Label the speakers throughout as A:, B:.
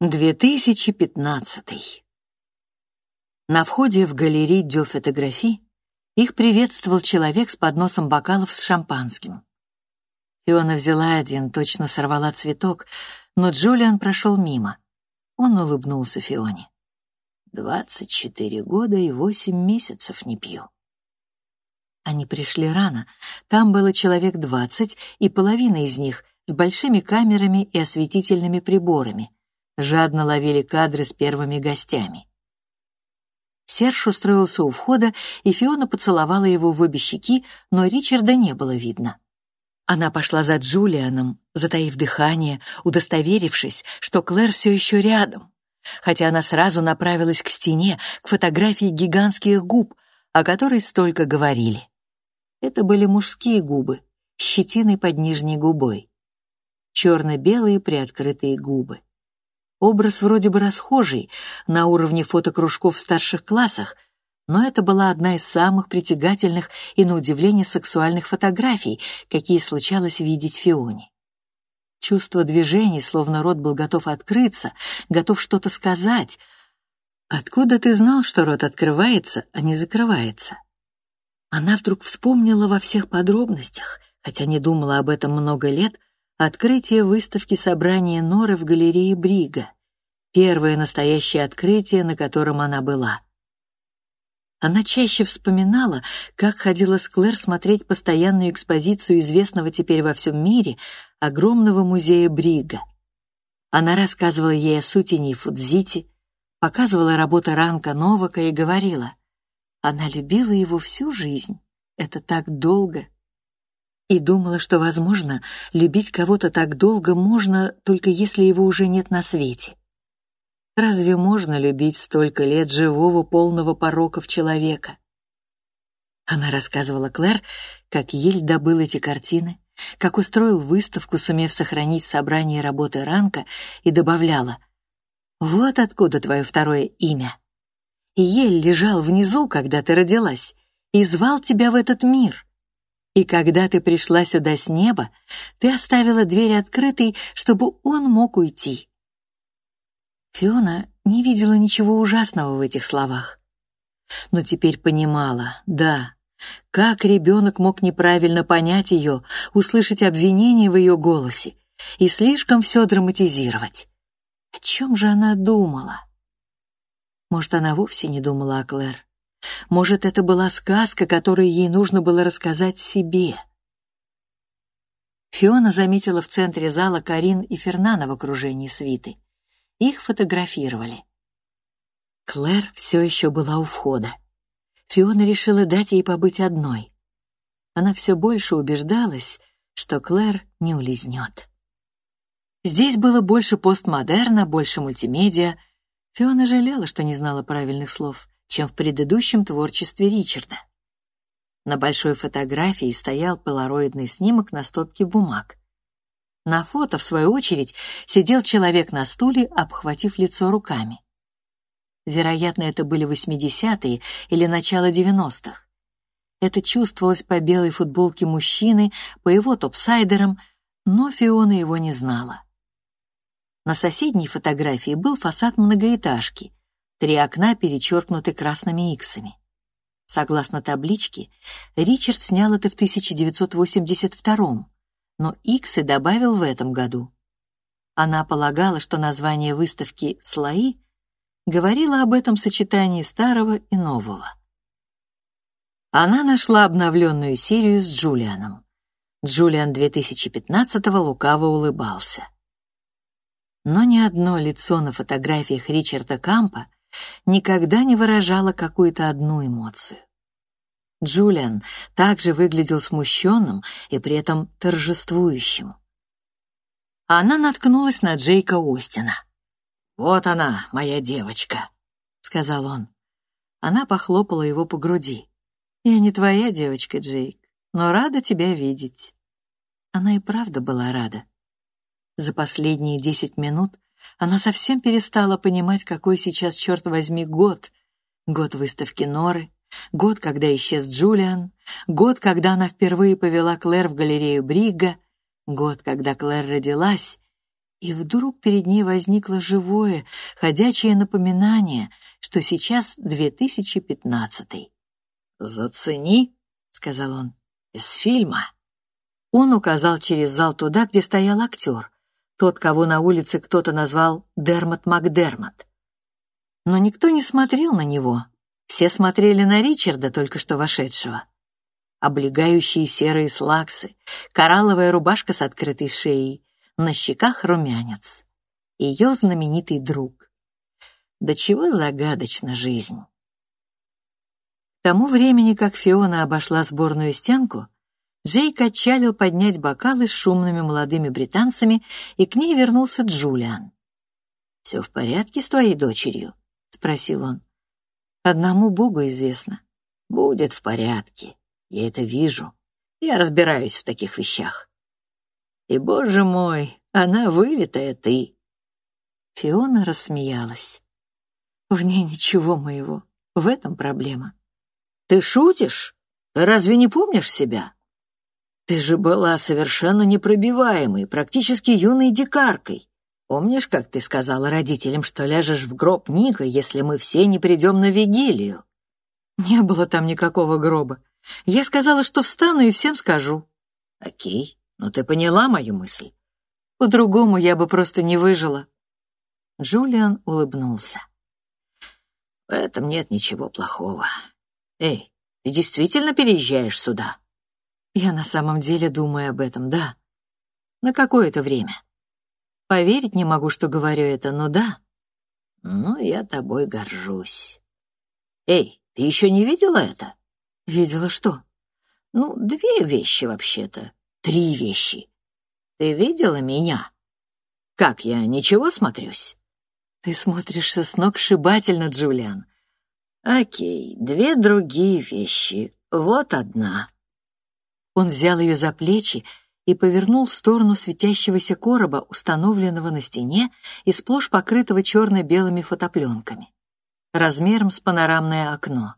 A: 2015. На входе в галерею дё фотографии их приветствовал человек с подносом бокалов с шампанским. Фиона взяла один, точно сорвала цветок, но Джулиан прошел мимо. Он улыбнулся Фионе. «Двадцать четыре года и восемь месяцев не пью». Они пришли рано. Там было человек двадцать, и половина из них с большими камерами и осветительными приборами — жадно ловили кадры с первыми гостями. Серж устроился у входа, и Фиона поцеловала его в обе щеки, но Ричарда не было видно. Она пошла за Джулианом, затаив дыхание, удостоверившись, что Клэр все еще рядом, хотя она сразу направилась к стене, к фотографии гигантских губ, о которой столько говорили. Это были мужские губы, щетиной под нижней губой. Черно-белые приоткрытые губы. Образ вроде бы расхожий, на уровне фотокружков в старших классах, но это была одна из самых притягательных и, на удивление, сексуальных фотографий, какие случалось видеть Фионе. Чувство движений, словно рот был готов открыться, готов что-то сказать. Откуда ты знал, что рот открывается, а не закрывается? Она вдруг вспомнила во всех подробностях, хотя не думала об этом много лет, Открытие выставки собрания Норы в галерее Брига. Первое настоящее открытие, на котором она была. Она чаще вспоминала, как ходила с Клэр смотреть постоянную экспозицию известного теперь во всем мире огромного музея Брига. Она рассказывала ей о Сутине и показывала работы Ранка Новака и говорила, она любила его всю жизнь. Это так долго и думала, что, возможно, любить кого-то так долго можно, только если его уже нет на свете. Разве можно любить столько лет живого, полного пороков человека? Она рассказывала Клэр, как Ель добыл эти картины, как устроил выставку, сумев сохранить в собрании работы Ранка, и добавляла «Вот откуда твое второе имя. Ель лежал внизу, когда ты родилась, и звал тебя в этот мир». И когда ты пришла сюда с неба, ты оставила дверь открытой, чтобы он мог уйти. Фиона не видела ничего ужасного в этих словах. Но теперь понимала, да, как ребенок мог неправильно понять ее, услышать обвинение в ее голосе и слишком все драматизировать. О чем же она думала? Может, она вовсе не думала о Клэр. Может, это была сказка, которую ей нужно было рассказать себе. Фиона заметила в центре зала Карин и Фернана в окружении свиты. Их фотографировали. Клэр все еще была у входа. Фиона решила дать ей побыть одной. Она все больше убеждалась, что Клэр не улизнет. Здесь было больше постмодерна, больше мультимедиа. Фиона жалела, что не знала правильных слов чем в предыдущем творчестве Ричарда. На большой фотографии стоял полароидный снимок на стопке бумаг. На фото, в свою очередь, сидел человек на стуле, обхватив лицо руками. Вероятно, это были 80-е или начало 90-х. Это чувствовалось по белой футболке мужчины, по его топсайдерам, но Фиона его не знала. На соседней фотографии был фасад многоэтажки, Три окна перечеркнуты красными иксами. Согласно табличке, Ричард снял это в 1982 но иксы добавил в этом году. Она полагала, что название выставки «Слои» говорило об этом сочетании старого и нового. Она нашла обновленную серию с Джулианом. Джулиан 2015-го лукаво улыбался. Но ни одно лицо на фотографиях Ричарда Кампа никогда не выражала какую-то одну эмоцию. Джулиан также выглядел смущенным и при этом торжествующим. Она наткнулась на Джейка Остина. «Вот она, моя девочка», — сказал он. Она похлопала его по груди. «Я не твоя девочка, Джейк, но рада тебя видеть». Она и правда была рада. За последние десять минут она совсем перестала понимать, какой сейчас, черт возьми, год. Год выставки Норы, год, когда исчез Джулиан, год, когда она впервые повела Клэр в галерею Брига, год, когда Клэр родилась, И вдруг перед ней возникло живое, ходячее напоминание, что сейчас 2015.
B: «Зацени», — сказал он, — «из фильма».
A: Он указал через зал туда, где стоял актер, тот, кого на улице кто-то назвал Дермат Макдермат. Но никто не смотрел на него. Все смотрели на Ричарда, только что вошедшего. Облегающие серые слаксы, коралловая рубашка с открытой шеей, на щеках румянец. Ее знаменитый друг. До чего загадочна жизнь. К тому времени, как Фиона обошла сборную стенку, Джейк отчалил поднять бокалы с шумными молодыми британцами, и к ней вернулся Джулиан. «Все в порядке с твоей дочерью?» — спросил он. «Одному Богу известно. Будет в порядке. Я это вижу. Я разбираюсь в таких вещах. И, боже мой, она вылитая ты. Фиона рассмеялась. В ней ничего моего. В этом проблема. Ты шутишь? Ты разве не помнишь себя? Ты же была совершенно непробиваемой, практически юной дикаркой. Помнишь, как ты сказала родителям, что ляжешь в гроб Ника, если мы все не придем на вигилию? Не было там никакого гроба. Я сказала, что встану и всем скажу. Окей. Но ты поняла мою мысль? По-другому я бы просто не выжила. Джулиан улыбнулся. В этом нет ничего плохого. Эй, ты действительно переезжаешь сюда? Я на самом деле думаю об этом, да. На какое-то время. Поверить не могу, что говорю это, но да. Ну, я тобой горжусь. Эй, ты еще не видела это? Видела что? Ну, две вещи вообще-то три вещи. Ты видела меня? Как я, ничего смотрюсь? Ты смотришься с ног сшибательно, Джулиан. Окей, две другие вещи. Вот одна. Он взял ее за плечи и повернул в сторону светящегося короба, установленного на стене и сплошь покрытого черно-белыми фотопленками, размером с панорамное окно.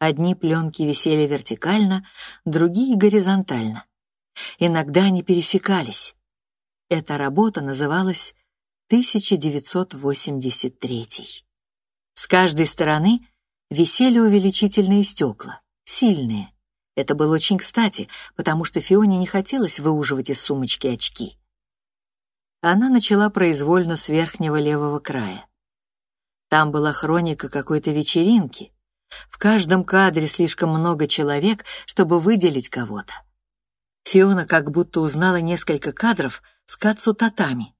A: Одни пленки висели вертикально, другие — горизонтально. Иногда они пересекались. Эта работа называлась 1983. С каждой стороны висели увеличительные стекла, сильные. Это было очень кстати, потому что Фионе не хотелось выуживать из сумочки очки. Она начала произвольно с верхнего левого края. Там была хроника какой-то вечеринки. В каждом кадре слишком много человек, чтобы выделить кого-то. Фиона как будто узнала несколько кадров с Кацу Татами.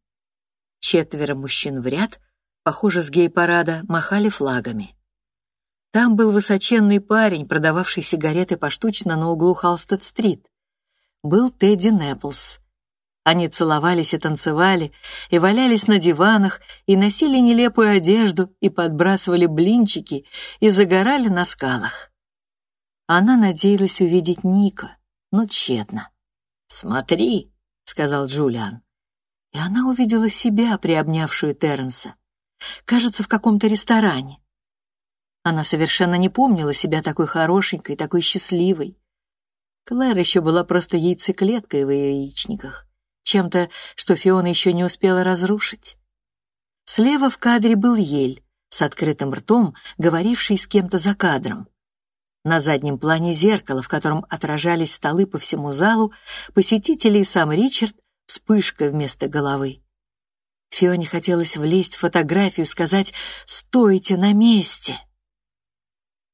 A: Четверо мужчин в ряд, похоже, с гей-парада, махали флагами. Там был высоченный парень, продававший сигареты поштучно на углу Халстед-стрит. Был Тедди Нэпплс. Они целовались и танцевали, и валялись на диванах, и носили нелепую одежду, и подбрасывали блинчики, и загорали на скалах. Она надеялась увидеть Ника, но тщетно. «Смотри», — сказал Джулиан. И она увидела себя, приобнявшую Терренса. Кажется, в каком-то ресторане. Она совершенно не помнила себя такой хорошенькой, такой счастливой. Клэр еще была просто яйцеклеткой в ее яичниках, чем-то, что Фиона еще не успела разрушить. Слева в кадре был Ель, с открытым ртом, говоривший с кем-то за кадром. На заднем плане зеркало, в котором отражались столы по всему залу, посетители и сам Ричард, вспышка вместо головы. Фионе хотелось влезть в фотографию сказать «Стойте на месте!».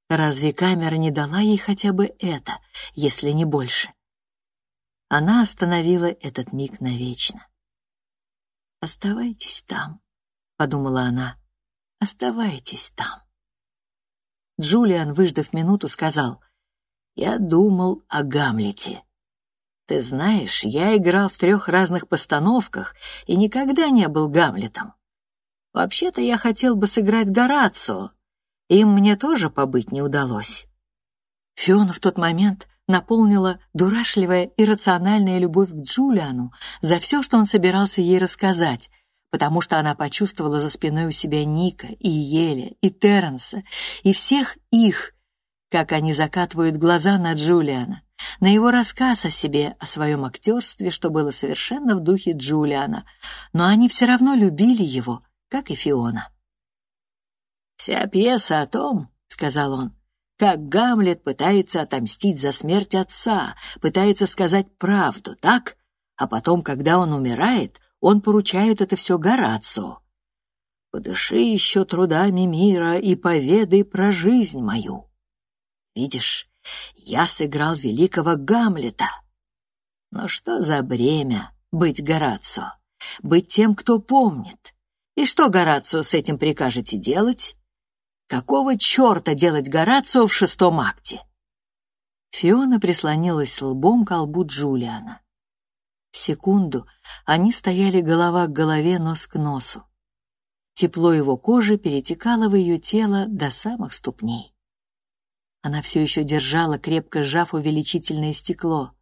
A: Разве камера не дала ей хотя бы это, если не больше? Она остановила этот миг навечно. «Оставайтесь там», — подумала она, — «оставайтесь там». Джулиан, выждав минуту, сказал, «Я думал о Гамлете. Ты знаешь, я играл в трех разных постановках и никогда не был Гамлетом. Вообще-то я хотел бы сыграть Горацио. Им мне тоже побыть не удалось». Фиона в тот момент наполнила дурашливая иррациональная любовь к Джулиану за все, что он собирался ей рассказать, потому что она почувствовала за спиной у себя Ника и Еля и Терренса и всех их, как они закатывают глаза на Джулиана, на его рассказ о себе, о своем актерстве, что было совершенно в духе Джулиана, но они все равно любили его, как и Фиона. «Вся пьеса о том, — сказал он, — как Гамлет пытается отомстить за смерть отца, пытается сказать правду, так? А потом, когда он умирает, он поручает это все Горацио. Подыши еще трудами мира и поведай про жизнь мою. Видишь, я сыграл великого Гамлета. Но что за бремя быть Горацио, быть тем, кто помнит? И что Горацио с этим прикажете делать? Какого черта делать Горацио в шестом акте? Фиона прислонилась лбом к лбу Джулиана. Секунду они стояли голова к голове, нос к носу. Тепло его кожи перетекало в ее тело до самых ступней. Она все еще держала, крепко сжав увеличительное стекло.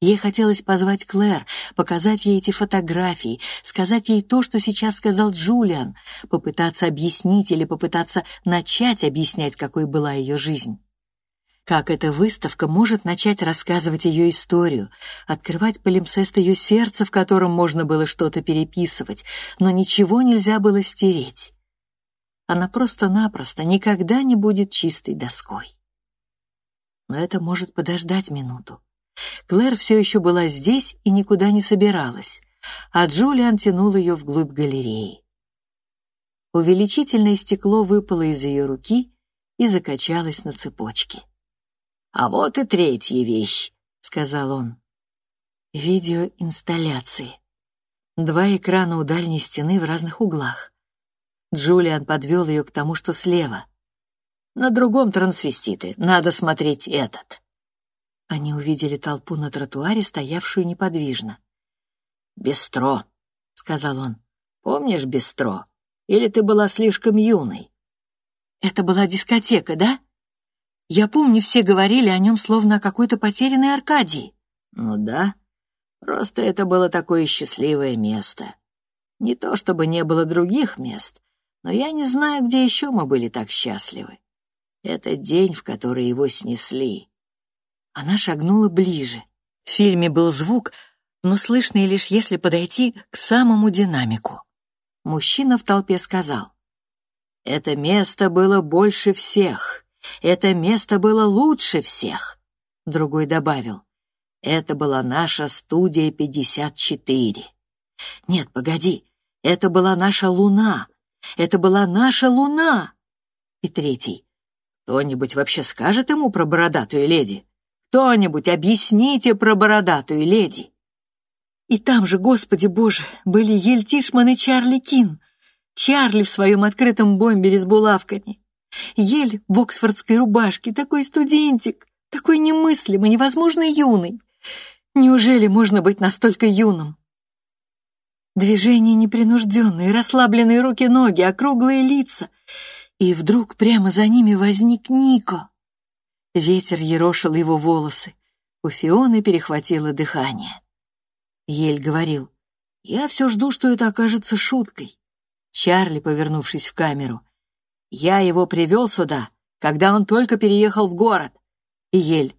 A: Ей хотелось позвать Клэр, показать ей эти фотографии, сказать ей то, что сейчас сказал Джулиан, попытаться объяснить или попытаться начать объяснять, какой была ее жизнь. Как эта выставка может начать рассказывать ее историю, открывать полимсест ее сердца, в котором можно было что-то переписывать, но ничего нельзя было стереть. Она просто-напросто никогда не будет чистой доской но это может подождать минуту. Клэр все еще была здесь и никуда не собиралась, а Джулиан тянул ее вглубь галереи. Увеличительное стекло выпало из ее руки и закачалось на цепочке. «А вот и третья вещь», — сказал он. Видеоинсталляции. Два экрана у дальней стены в разных углах. Джулиан подвел ее к тому, что слева — на другом трансвеститы. Надо смотреть этот». Они увидели толпу на тротуаре, стоявшую неподвижно. «Бестро», — сказал он. «Помнишь Бестро? Или ты была слишком юной?» «Это была дискотека, да? Я помню, все говорили о нем словно о какой-то потерянной Аркадии». «Ну да, просто это было такое счастливое место. Не то чтобы не было других мест, но я не знаю, где еще мы были так счастливы. Это день, в который его снесли. Она шагнула ближе. В фильме был звук, но слышный лишь если подойти к самому динамику. Мужчина в толпе сказал. «Это место было больше всех. Это место было лучше всех». Другой добавил. «Это была наша студия 54». «Нет, погоди, это была наша луна. Это была наша луна». И третий. Кто-нибудь вообще скажет ему про бородатую леди? Кто-нибудь объясните про бородатую леди? И там же, Господи Боже, были Ель Тишман и Чарли Кин. Чарли в своем открытом бомбере с булавками. Ель в оксфордской рубашке, такой студентик, такой немыслимый, невозможно юный. Неужели можно быть настолько юным? Движения непринужденные, расслабленные руки-ноги, округлые лица — и вдруг прямо за ними возник Нико. Ветер ерошил его волосы. У Фионы перехватило дыхание. Ель говорил, «Я все жду, что это окажется шуткой». Чарли, повернувшись в камеру, «Я его привел сюда, когда он только переехал в город». И Ель,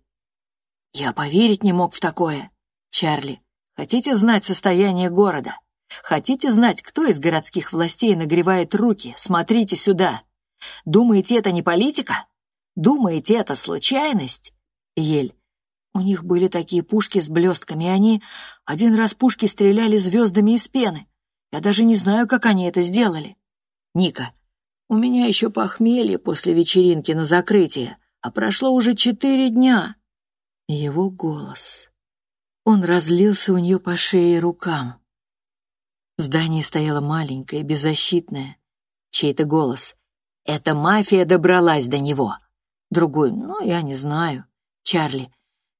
A: «Я поверить не мог в такое». Чарли, «Хотите знать состояние города? Хотите знать, кто из городских властей нагревает руки? Смотрите сюда». Думаете, это не политика? Думаете, это случайность? Ель. У них были такие пушки с блестками, и они... Один раз пушки стреляли звездами из пены. Я даже не знаю, как они это сделали. Ника. У меня еще похмелье после вечеринки на закрытие, а прошло уже четыре дня. Его голос. Он разлился у нее по шее и рукам. Здание стояло маленькое, беззащитное. Чей-то голос. Эта мафия добралась до него. Другой, ну, я не знаю. Чарли,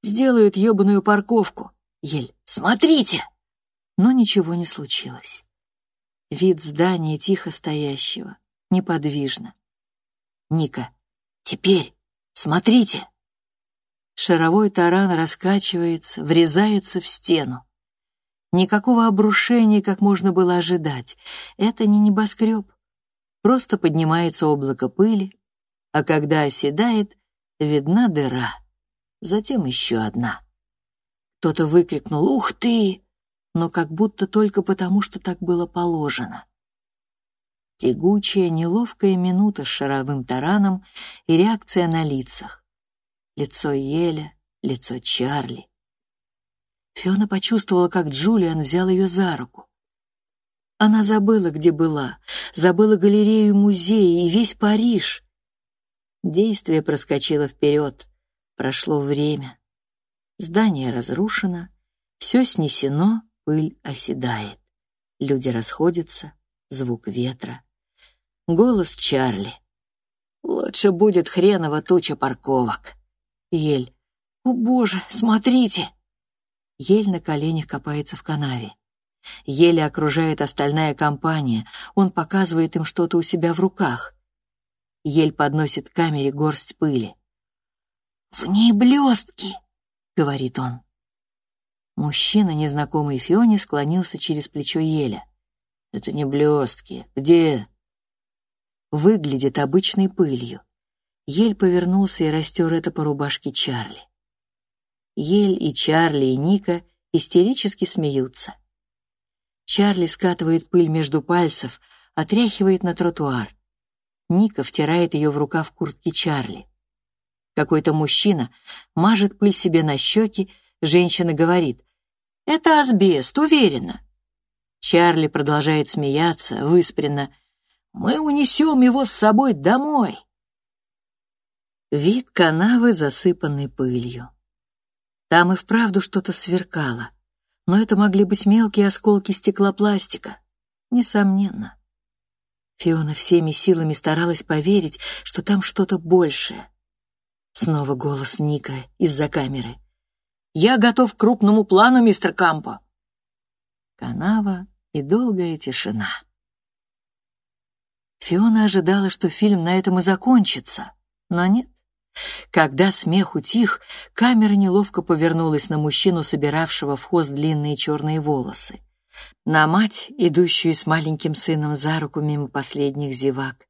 A: сделают ебаную парковку. Ель, смотрите! Но ничего не случилось. Вид здания тихо стоящего, неподвижно. Ника, теперь смотрите! Шаровой таран раскачивается, врезается в стену. Никакого обрушения, как можно было ожидать. Это не небоскреб просто поднимается облако пыли, а когда оседает, видна дыра. затем еще одна. Кто-то выкрикнул «Ух ты!», но как будто только потому, что так было положено. Тягучая, неловкая минута с шаровым тараном и реакция на лицах. Лицо Еля, лицо Чарли. Фиона почувствовала, как Джулиан взял ее за руку. Она забыла, где была, забыла галерею музея и весь Париж. Действие проскочило вперед. Прошло время. Здание разрушено, все снесено, пыль оседает. Люди расходятся, звук ветра. Голос Чарли. «Лучше будет хреново туча парковок». Ель. «О, боже, смотрите!» Ель на коленях копается в канаве. Еле окружает остальная компания, он показывает им что-то у себя в руках. Ель подносит к камере горсть пыли. «В ней блестки!» — говорит он. Мужчина, незнакомый Фионе, склонился через плечо Еля. «Это не блестки. Где?» Выглядит обычной пылью. Ель повернулся и растер это по рубашке Чарли. Ель и Чарли и Ника истерически смеются. Чарли скатывает пыль между пальцев, отряхивает на тротуар. Ника втирает ее в рукав куртки Чарли. Какой-то мужчина мажет пыль себе на щеки, женщина говорит «Это асбест, уверена». Чарли продолжает смеяться, выспренно «Мы унесем его с собой домой». Вид канавы, засыпанной пылью. Там и вправду что-то сверкало, но это могли быть мелкие осколки стеклопластика. Несомненно. Фиона всеми силами старалась поверить, что там что-то большее. Снова голос Ника из-за камеры. «Я готов к крупному плану, мистер Кампо!» Канава и долгая тишина. Фиона ожидала, что фильм на этом и закончится, но нет. Когда смех утих, камера неловко повернулась на мужчину, собиравшего в хвост длинные черные волосы. На мать, идущую с маленьким сыном за руку мимо последних зевак.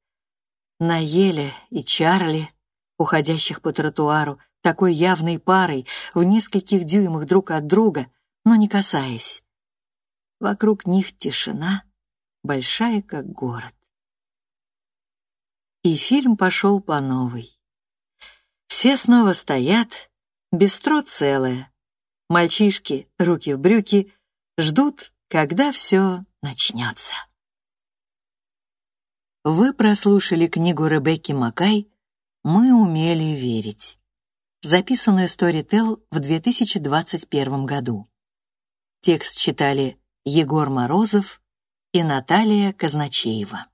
A: На Еле и Чарли, уходящих по тротуару, такой явной парой, в нескольких дюймах друг от друга, но не касаясь. Вокруг них тишина, большая как город. И фильм пошел по новой. Все снова стоят, бестро целое. Мальчишки, руки в брюки, ждут, когда все начнется. Вы прослушали книгу Ребекки Макай «Мы умели верить», записанную Storytel в 2021 году. Текст читали Егор Морозов и Наталья Казначеева.